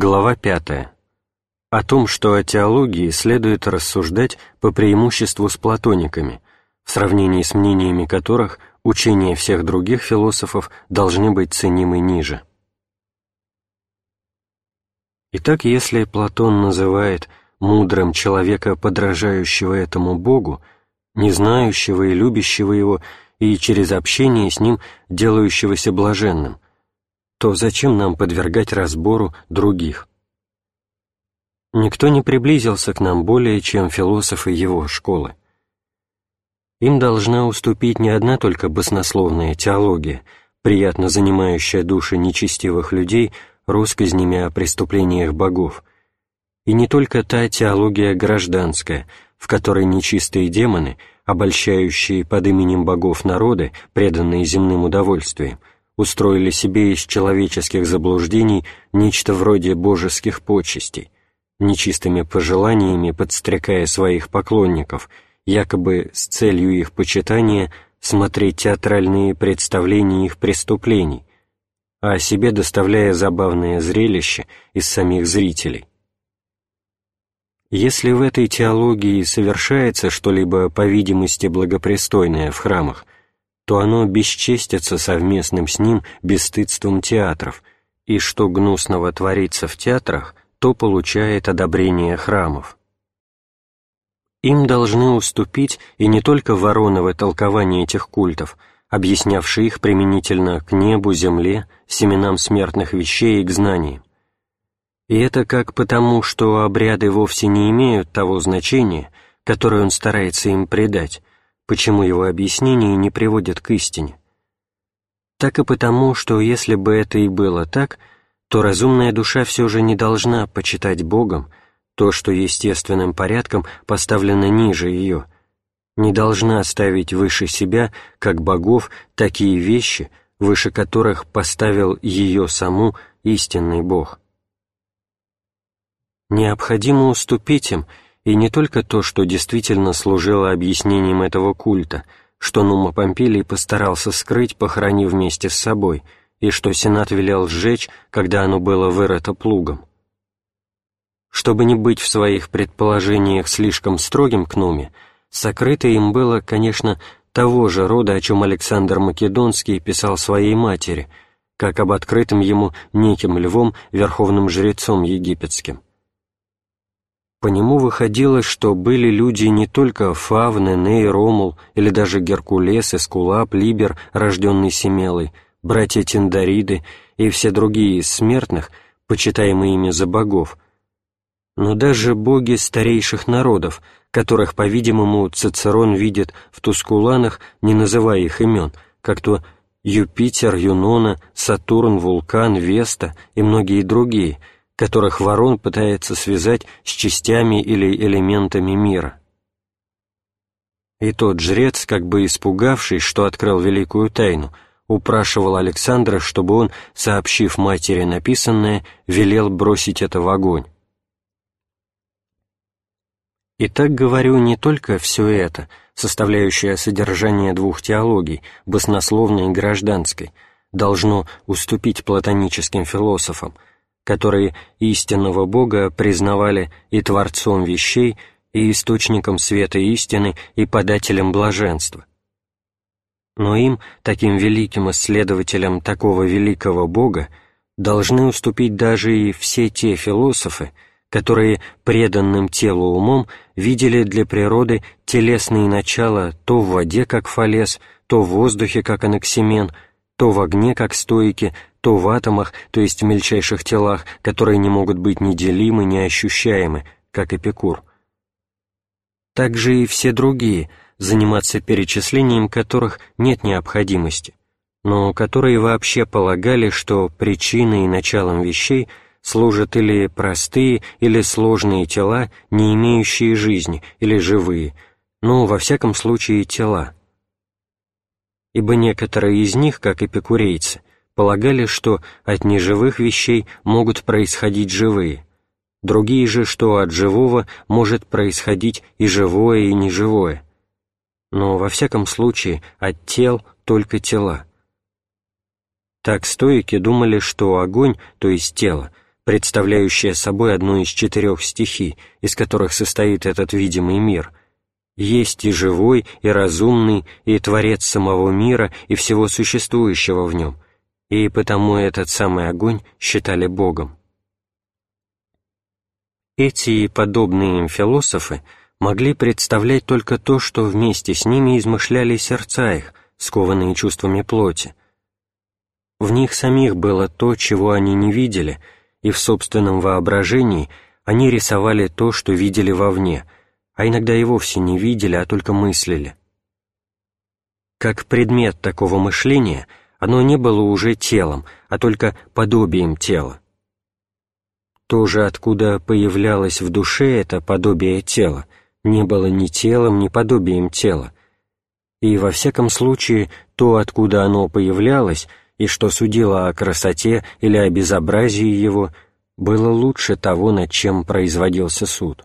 Глава 5. О том, что о теологии следует рассуждать по преимуществу с платониками, в сравнении с мнениями которых учения всех других философов должны быть ценимы ниже. Итак, если Платон называет мудрым человека, подражающего этому Богу, не знающего и любящего его, и через общение с ним делающегося блаженным – то зачем нам подвергать разбору других? Никто не приблизился к нам более, чем философы его школы. Им должна уступить не одна только баснословная теология, приятно занимающая души нечестивых людей россказнями о преступлениях богов, и не только та теология гражданская, в которой нечистые демоны, обольщающие под именем богов народы, преданные земным удовольствиям, устроили себе из человеческих заблуждений нечто вроде божеских почестей, нечистыми пожеланиями подстрекая своих поклонников, якобы с целью их почитания смотреть театральные представления их преступлений, а себе доставляя забавное зрелище из самих зрителей. Если в этой теологии совершается что-либо, по видимости, благопристойное в храмах, то оно бесчестится совместным с ним бесстыдством театров, и что гнусного творится в театрах, то получает одобрение храмов. Им должны уступить и не только вороновое толкование этих культов, объяснявшие их применительно к небу, земле, семенам смертных вещей и к знаниям. И это как потому, что обряды вовсе не имеют того значения, которое он старается им придать, почему его объяснения не приводят к истине. Так и потому, что если бы это и было так, то разумная душа все же не должна почитать Богом то, что естественным порядком поставлено ниже ее, не должна ставить выше себя, как богов, такие вещи, выше которых поставил ее саму истинный Бог. Необходимо уступить им и не только то, что действительно служило объяснением этого культа, что Нума Помпилий постарался скрыть, похоронив вместе с собой, и что Сенат велел сжечь, когда оно было вырыто плугом. Чтобы не быть в своих предположениях слишком строгим к Нуме, сокрыто им было, конечно, того же рода, о чем Александр Македонский писал своей матери, как об открытом ему неким львом, верховным жрецом египетским. По нему выходило, что были люди не только Фавны, Ней, Ромул, или даже Геркулес, Эскулап, Либер, рожденный Семелой, братья Тиндариды и все другие из смертных, почитаемые ими за богов, но даже боги старейших народов, которых, по-видимому, Цицерон видит в Тускуланах, не называя их имен, как то Юпитер, Юнона, Сатурн, Вулкан, Веста и многие другие – которых ворон пытается связать с частями или элементами мира. И тот жрец, как бы испугавшись, что открыл великую тайну, упрашивал Александра, чтобы он, сообщив матери написанное, велел бросить это в огонь. И так говорю не только все это, составляющее содержание двух теологий, баснословной и гражданской, должно уступить платоническим философам, которые истинного Бога признавали и Творцом вещей, и источником света истины, и подателем блаженства. Но им, таким великим исследователям такого великого Бога, должны уступить даже и все те философы, которые преданным телу умом видели для природы телесные начала то в воде, как фалес, то в воздухе, как анаксимен, то в огне, как стойки, то в атомах, то есть в мельчайших телах, которые не могут быть неделимы, неощущаемы, как Эпикур. Также и все другие, заниматься перечислением которых нет необходимости, но которые вообще полагали, что причиной и началом вещей служат или простые, или сложные тела, не имеющие жизни, или живые, но, во всяком случае, тела. Ибо некоторые из них, как эпикурейцы, полагали, что от неживых вещей могут происходить живые, другие же, что от живого может происходить и живое, и неживое. Но во всяком случае от тел только тела. Так стоики думали, что огонь, то есть тело, представляющая собой одну из четырех стихий, из которых состоит этот видимый мир, есть и живой, и разумный, и творец самого мира и всего существующего в нем, и потому этот самый огонь считали Богом. Эти и подобные им философы могли представлять только то, что вместе с ними измышляли сердца их, скованные чувствами плоти. В них самих было то, чего они не видели, и в собственном воображении они рисовали то, что видели вовне, а иногда и вовсе не видели, а только мыслили. Как предмет такого мышления оно не было уже телом, а только подобием тела. То же, откуда появлялось в душе это подобие тела, не было ни телом, ни подобием тела, и во всяком случае то, откуда оно появлялось, и что судило о красоте или о безобразии его, было лучше того, над чем производился суд.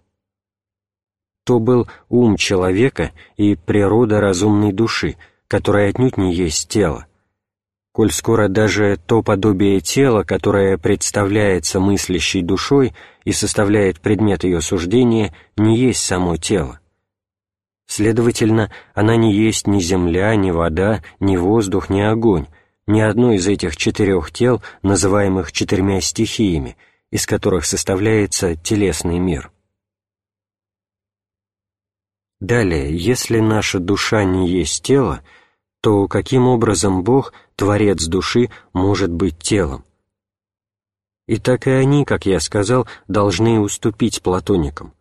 То был ум человека и природа разумной души, которая отнюдь не есть тело. Коль скоро даже то подобие тела, которое представляется мыслящей душой и составляет предмет ее суждения, не есть само тело. Следовательно, она не есть ни земля, ни вода, ни воздух, ни огонь, ни одно из этих четырех тел, называемых четырьмя стихиями, из которых составляется телесный мир. Далее, если наша душа не есть тело, то каким образом Бог, Творец души, может быть телом? И так и они, как я сказал, должны уступить платоникам.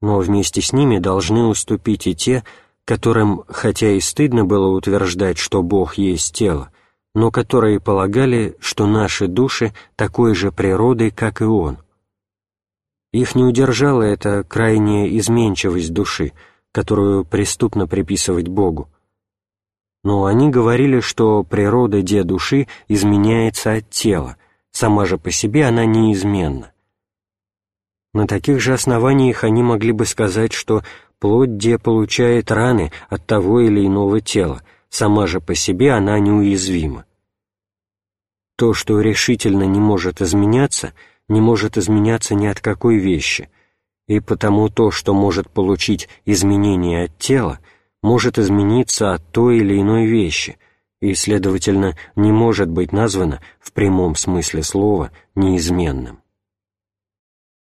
Но вместе с ними должны уступить и те, которым, хотя и стыдно было утверждать, что Бог есть тело, но которые полагали, что наши души такой же природы, как и Он. Их не удержала эта крайняя изменчивость души, которую преступно приписывать Богу. Но они говорили, что природа де души изменяется от тела, сама же по себе она неизменна. На таких же основаниях они могли бы сказать, что плоть где получает раны от того или иного тела, сама же по себе она неуязвима. То, что решительно не может изменяться, не может изменяться ни от какой вещи, и потому то, что может получить изменение от тела, может измениться от той или иной вещи, и, следовательно, не может быть названо в прямом смысле слова неизменным.